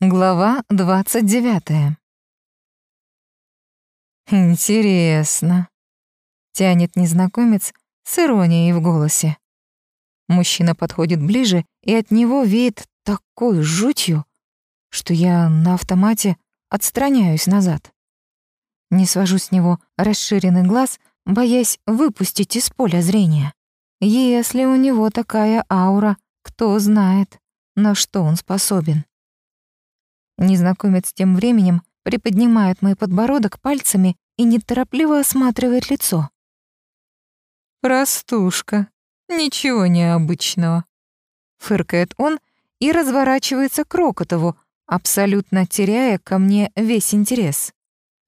Глава 29. Интересно. Тянет незнакомец с иронией в голосе. Мужчина подходит ближе, и от него веет такой жутью, что я на автомате отстраняюсь назад. Не свожу с него расширенный глаз, боясь выпустить из поля зрения. Если у него такая аура, кто знает, на что он способен. Незнакомец тем временем приподнимает мой подбородок пальцами и неторопливо осматривает лицо. «Простушка, ничего необычного», — фыркает он и разворачивается к Рокотову, абсолютно теряя ко мне весь интерес.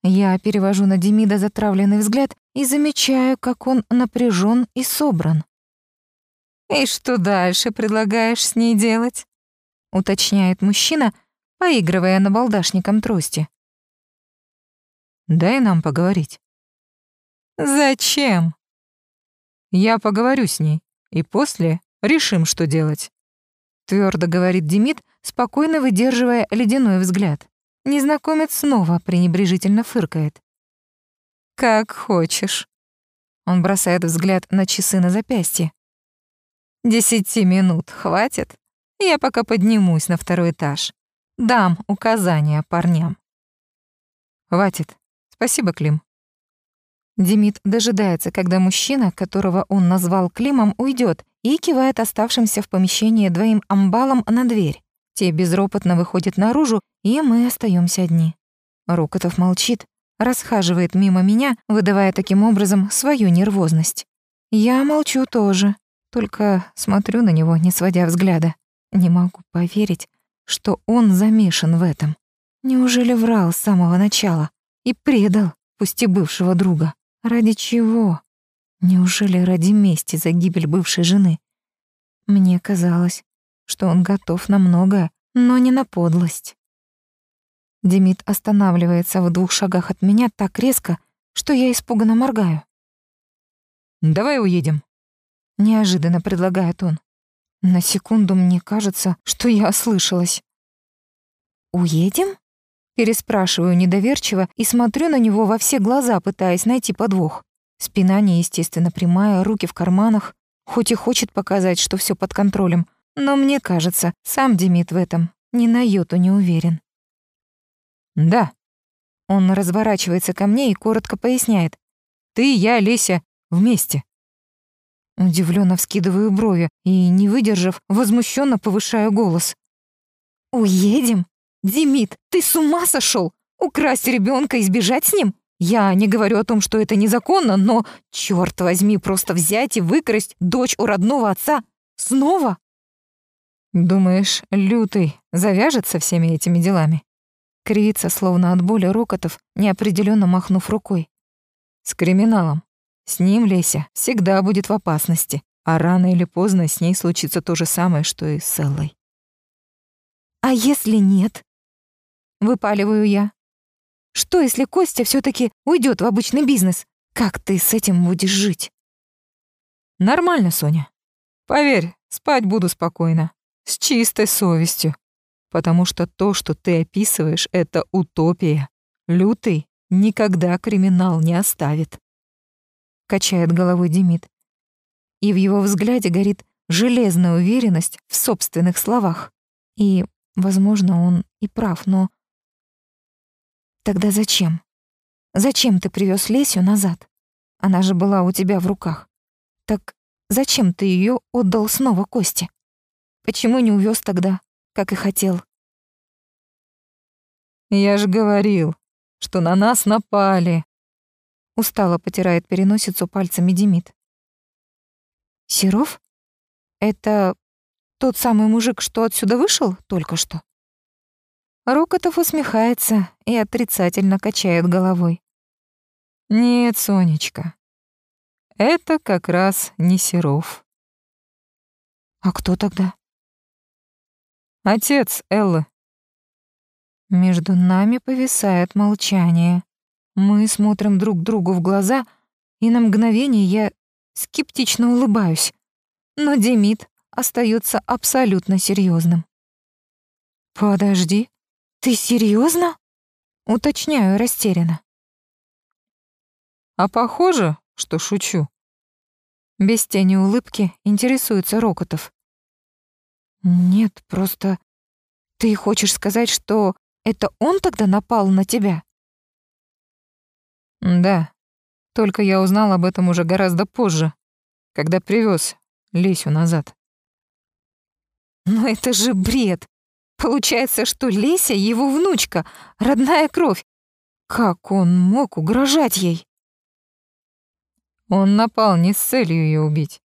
Я перевожу на Демида затравленный взгляд и замечаю, как он напряжен и собран. «И что дальше предлагаешь с ней делать?» — уточняет мужчина, поигрывая на балдашником трости. «Дай нам поговорить». «Зачем?» «Я поговорю с ней, и после решим, что делать», — твердо говорит Демид, спокойно выдерживая ледяной взгляд. Незнакомец снова пренебрежительно фыркает. «Как хочешь». Он бросает взгляд на часы на запястье. «Десяти минут хватит? Я пока поднимусь на второй этаж. Дам указания парням. Хватит. Спасибо, Клим. Демид дожидается, когда мужчина, которого он назвал Климом, уйдет и кивает оставшимся в помещении двоим амбалам на дверь. Те безропотно выходят наружу, и мы остаемся одни. Рокотов молчит, расхаживает мимо меня, выдавая таким образом свою нервозность. Я молчу тоже, только смотрю на него, не сводя взгляда. Не могу поверить, что он замешан в этом. Неужели врал с самого начала и предал, пусть и бывшего друга? Ради чего? Неужели ради мести за гибель бывшей жены? Мне казалось, что он готов на многое, но не на подлость. Демид останавливается в двух шагах от меня так резко, что я испуганно моргаю. «Давай уедем», — неожиданно предлагает он. На секунду мне кажется, что я ослышалась. «Уедем?» Переспрашиваю недоверчиво и смотрю на него во все глаза, пытаясь найти подвох. Спина неестественно прямая, руки в карманах. Хоть и хочет показать, что все под контролем, но мне кажется, сам Демид в этом ни на йоту не уверен. «Да». Он разворачивается ко мне и коротко поясняет. «Ты, я, Леся, вместе». Удивленно вскидываю брови и, не выдержав, возмущенно повышаю голос. «Уедем? Демид, ты с ума сошел? Украсть ребенка и сбежать с ним? Я не говорю о том, что это незаконно, но, черт возьми, просто взять и выкрасть дочь у родного отца снова?» «Думаешь, лютый завяжется всеми этими делами?» Кривится, словно от боли рокотов, неопределенно махнув рукой. «С криминалом. С ним Леся всегда будет в опасности, а рано или поздно с ней случится то же самое, что и с Эллой. «А если нет?» — выпаливаю я. «Что, если Костя все таки уйдет в обычный бизнес? Как ты с этим будешь жить?» «Нормально, Соня. Поверь, спать буду спокойно, с чистой совестью, потому что то, что ты описываешь, — это утопия. Лютый никогда криминал не оставит качает головой Демид. И в его взгляде горит железная уверенность в собственных словах. И, возможно, он и прав, но... Тогда зачем? Зачем ты привез Лесю назад? Она же была у тебя в руках. Так зачем ты ее отдал снова Косте? Почему не увез тогда, как и хотел? Я же говорил, что на нас напали, Устало потирает переносицу пальцами Демид. Серов? Это тот самый мужик, что отсюда вышел только что? Рокотов усмехается и отрицательно качает головой. Нет, Сонечка, это как раз не Серов. А кто тогда? Отец Эллы. Между нами повисает молчание. Мы смотрим друг другу в глаза, и на мгновение я скептично улыбаюсь. Но Демид остается абсолютно серьезным. «Подожди, Ты серьезно? Уточняю растерянно. А похоже, что шучу. Без тени улыбки интересуется Рокотов. Нет, просто ты хочешь сказать, что это он тогда напал на тебя? Да. Только я узнал об этом уже гораздо позже, когда привез Лесю назад. Но это же бред. Получается, что Леся — его внучка, родная кровь. Как он мог угрожать ей? Он напал не с целью ее убить.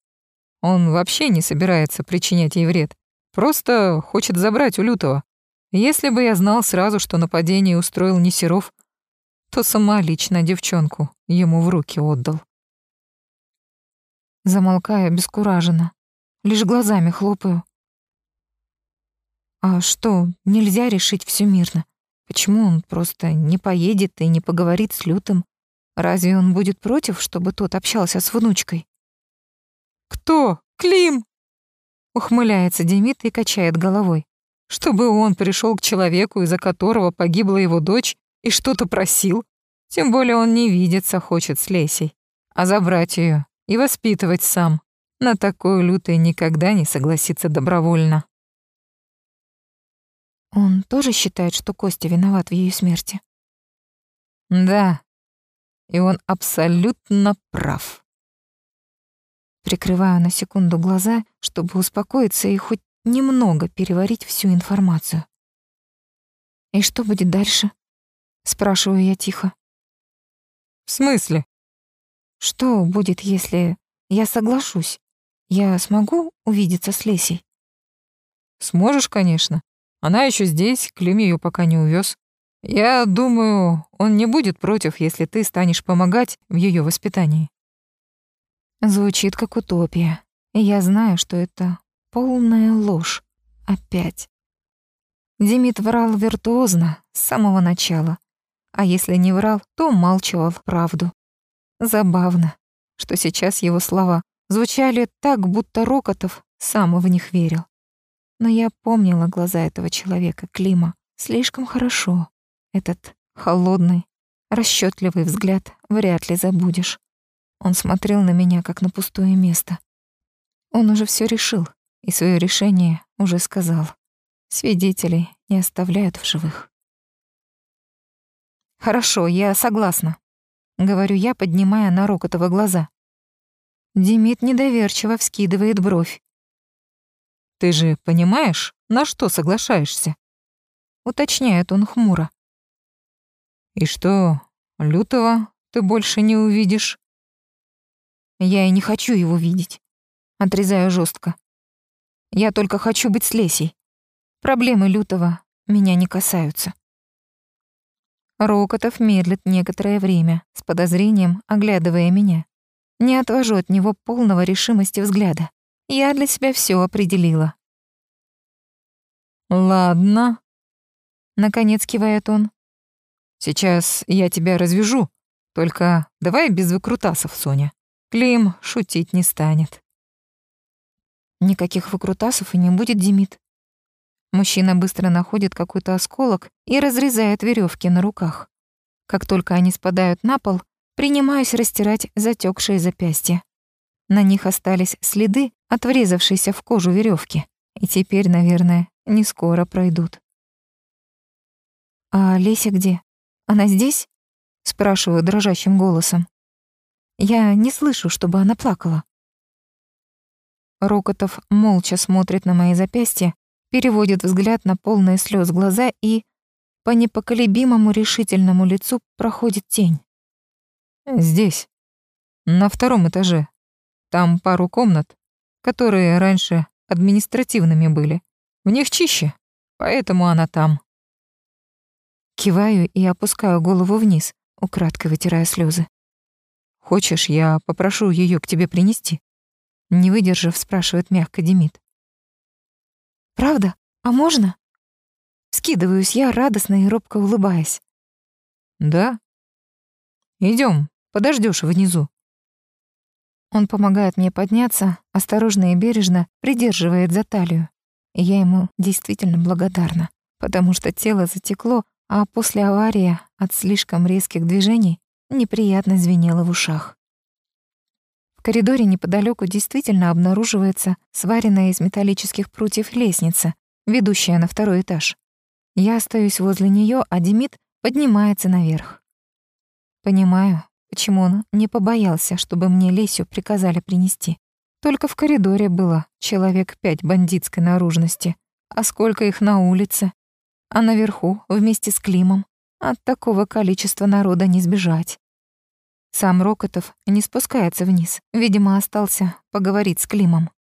Он вообще не собирается причинять ей вред. Просто хочет забрать у Лютого. Если бы я знал сразу, что нападение устроил не Серов, то сама лично девчонку ему в руки отдал. Замолкаю обескураженно. Лишь глазами хлопаю. А что, нельзя решить все мирно? Почему он просто не поедет и не поговорит с Лютым? Разве он будет против, чтобы тот общался с внучкой? «Кто? Клим!» Ухмыляется Демид и качает головой. «Чтобы он пришел к человеку, из-за которого погибла его дочь, и что-то просил? Тем более он не видеться хочет с Лесей, а забрать ее и воспитывать сам. На такое лютое никогда не согласится добровольно». Он тоже считает, что Костя виноват в ее смерти? Да, и он абсолютно прав. Прикрываю на секунду глаза, чтобы успокоиться и хоть немного переварить всю информацию. «И что будет дальше?» — спрашиваю я тихо. «В смысле?» «Что будет, если я соглашусь? Я смогу увидеться с Лесей?» «Сможешь, конечно. Она еще здесь, Клим ее пока не увез. Я думаю, он не будет против, если ты станешь помогать в ее воспитании. Звучит как утопия. И я знаю, что это полная ложь. Опять. Демид врал виртуозно с самого начала. А если не врал, то умалчивал правду. Забавно, что сейчас его слова звучали так, будто Рокотов сам в них верил. Но я помнила глаза этого человека, Клима, слишком хорошо. Этот холодный, расчетливый взгляд вряд ли забудешь. Он смотрел на меня, как на пустое место. Он уже все решил и свое решение уже сказал. Свидетелей не оставляют в живых. «Хорошо, я согласна», — говорю я, поднимая на Рокотова глаза. Демид недоверчиво вскидывает бровь. Ты же понимаешь, на что соглашаешься?» Уточняет он хмуро. «И что, Лютого ты больше не увидишь?» «Я и не хочу его видеть», — отрезаю жестко. «Я только хочу быть с Лесей. Проблемы Лютого меня не касаются». Рокотов медлит некоторое время, с подозрением оглядывая меня. Не отвожу от него полного решимости взгляда. Я для себя все определила. «Ладно», — наконец кивает он. «Сейчас я тебя развяжу, только давай без выкрутасов, Соня. Клим шутить не станет». Никаких выкрутасов и не будет, Демид. Мужчина быстро находит какой-то осколок и разрезает веревки на руках. Как только они спадают на пол, принимаюсь растирать затекшие запястья. На них остались следы от врезавшейся в кожу веревки, и теперь, наверное, не скоро пройдут. «А Леся где? Она здесь?» — спрашиваю дрожащим голосом. Я не слышу, чтобы она плакала. Рокотов молча смотрит на мои запястья, переводит взгляд на полные слез глаза и по непоколебимому решительному лицу проходит тень. «Здесь, на втором этаже», там пару комнат, которые раньше административными были. В них чище, поэтому она там. Киваю и опускаю голову вниз, украдкой вытирая слезы. «Хочешь, я попрошу ее к тебе принести?» Не выдержав, спрашивает мягко Демид. «Правда? А можно?» Скидываюсь я, радостно и робко улыбаясь. «Да. Идем, подождешь внизу». Он помогает мне подняться, осторожно и бережно придерживает за талию. И я ему действительно благодарна, потому что тело затекло, а после аварии от слишком резких движений неприятно звенело в ушах. Коридоре неподалеку действительно обнаруживается сваренная из металлических прутьев лестница, ведущая на второй этаж. Я остаюсь возле нее, а Демид поднимается наверх. Понимаю, почему он не побоялся, чтобы мне Лесю приказали принести. Только в коридоре было человек пять бандитской наружности, а сколько их на улице. А наверху, вместе с Климом, от такого количества народа не сбежать. Сам Рокотов не спускается вниз, видимо, остался поговорить с Климом.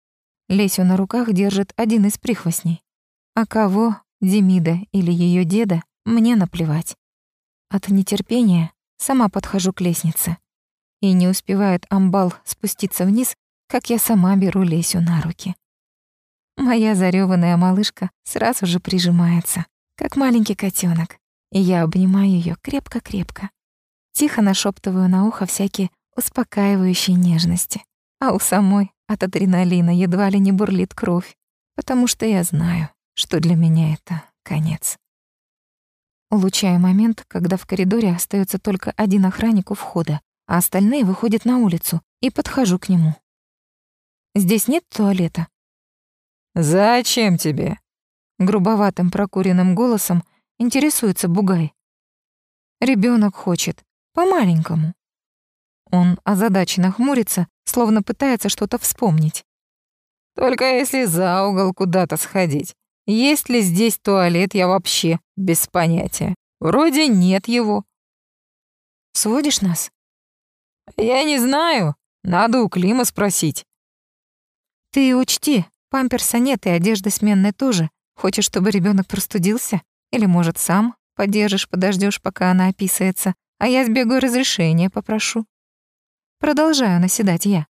Лесю на руках держит один из прихвостней. А кого, Демида или ее деда, мне наплевать. От нетерпения сама подхожу к лестнице. И не успевает амбал спуститься вниз, как я сама беру Лесю на руки. Моя зарёванная малышка сразу же прижимается, как маленький котенок, и я обнимаю ее крепко-крепко. Тихо нашептываю на ухо всякие успокаивающие нежности, а у самой от адреналина едва ли не бурлит кровь, потому что я знаю, что для меня это конец. Улучшаю момент, когда в коридоре остается только один охранник у входа, а остальные выходят на улицу, и подхожу к нему. Здесь нет туалета?» «Зачем тебе?» Грубоватым прокуренным голосом интересуется Бугай. Ребенок хочет. По-маленькому». Он озадаченно хмурится, словно пытается что-то вспомнить. «Только если за угол куда-то сходить. Есть ли здесь туалет, я вообще без понятия. Вроде нет его». «Сводишь нас?» «Я не знаю. Надо у Клима спросить». Ты учти, памперса нет и одежды сменной тоже. Хочешь, чтобы ребенок простудился? Или, может, сам подержишь, подождешь, пока она описается, а я сбегаю разрешение попрошу. Продолжаю наседать я.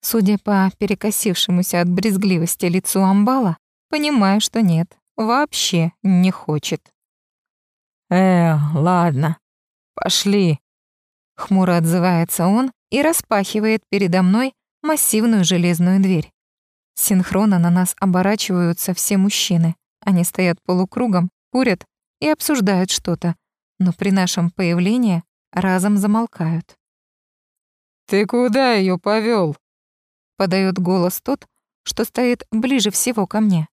Судя по перекосившемуся от брезгливости лицу амбала, понимаю, что нет, вообще не хочет. «Э, ладно, пошли», — хмуро отзывается он и распахивает передо мной массивную железную дверь. Синхронно на нас оборачиваются все мужчины. Они стоят полукругом, курят и обсуждают что-то, но при нашем появлении разом замолкают. «Ты куда ее повел? подает голос тот, что стоит ближе всего ко мне.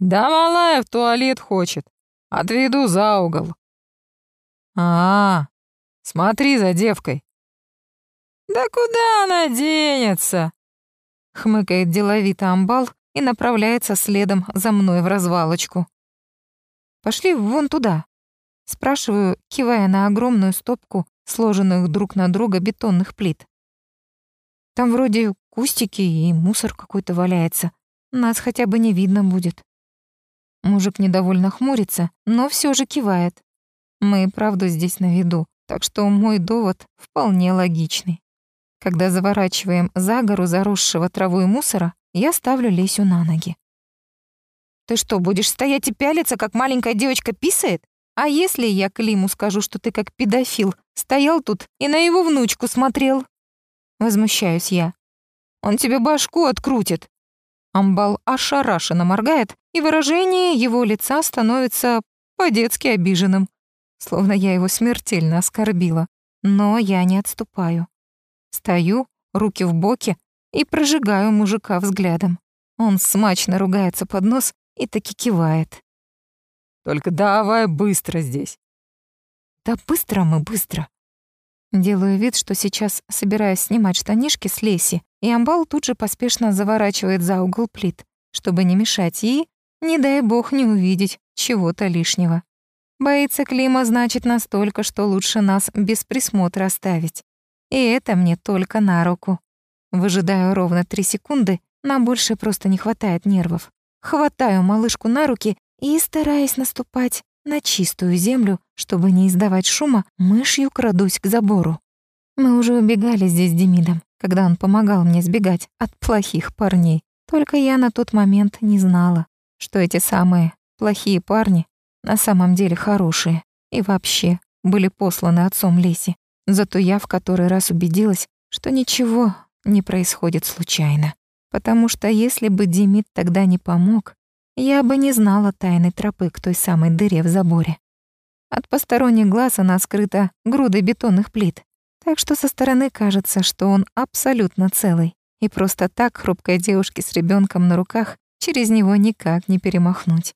«Да малая в туалет хочет. Отведу за угол». «А, -а смотри за девкой». «Да куда она денется?» Хмыкает деловито амбал и направляется следом за мной в развалочку. «Пошли вон туда», — спрашиваю, кивая на огромную стопку сложенных друг на друга бетонных плит. «Там вроде кустики и мусор какой-то валяется. Нас хотя бы не видно будет». Мужик недовольно хмурится, но все же кивает. Мы, правда, здесь на виду, так что мой довод вполне логичный. Когда заворачиваем за гору заросшего травой мусора, я ставлю Лесю на ноги. «Ты что, будешь стоять и пялиться, как маленькая девочка писает? А если я Климу скажу, что ты как педофил стоял тут и на его внучку смотрел?» Возмущаюсь я. «Он тебе башку открутит». Амбал ошарашенно моргает, и выражение его лица становится по-детски обиженным, словно я его смертельно оскорбила. Но я не отступаю. Стою, руки в боки, и прожигаю мужика взглядом. Он смачно ругается под нос и таки кивает. «Только давай быстро здесь». «Да быстро мы, быстро». Делаю вид, что сейчас собираюсь снимать штанишки с Леси, и амбал тут же поспешно заворачивает за угол плит, чтобы не мешать ей, не дай бог не увидеть чего-то лишнего. Боится Клима, значит, настолько, что лучше нас без присмотра оставить. И это мне только на руку. Выжидаю ровно три секунды, нам больше просто не хватает нервов. Хватаю малышку на руки и, стараясь наступать на чистую землю, чтобы не издавать шума, мышью крадусь к забору. Мы уже убегали здесь с Демидом, когда он помогал мне сбегать от плохих парней. Только я на тот момент не знала, что эти самые плохие парни на самом деле хорошие и вообще были посланы отцом Леси. Зато я в который раз убедилась, что ничего не происходит случайно. Потому что если бы Демид тогда не помог, я бы не знала тайной тропы к той самой дыре в заборе. От посторонних глаз она скрыта грудой бетонных плит, так что со стороны кажется, что он абсолютно целый, и просто так хрупкой девушке с ребенком на руках через него никак не перемахнуть.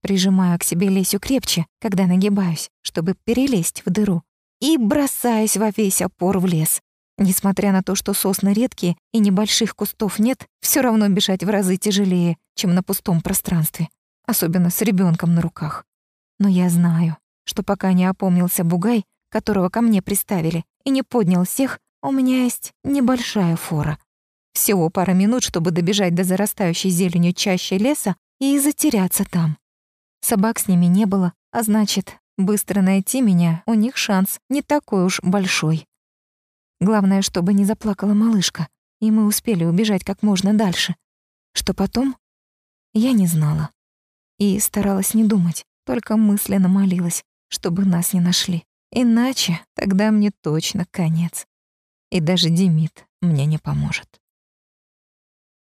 Прижимаю к себе Лесю крепче, когда нагибаюсь, чтобы перелезть в дыру, и бросаюсь во весь опор в лес. Несмотря на то, что сосны редкие и небольших кустов нет, все равно бежать в разы тяжелее, чем на пустом пространстве, особенно с ребенком на руках. Но я знаю, что пока не опомнился бугай, которого ко мне приставили, и не поднял всех, у меня есть небольшая фора. Всего пара минут, чтобы добежать до зарастающей зеленью чащи леса и затеряться там. Собак с ними не было, а значит, быстро найти меня у них шанс не такой уж большой. Главное, чтобы не заплакала малышка, и мы успели убежать как можно дальше. Что потом? Я не знала. И старалась не думать, только мысленно молилась, чтобы нас не нашли. Иначе тогда мне точно конец. И даже Демид мне не поможет.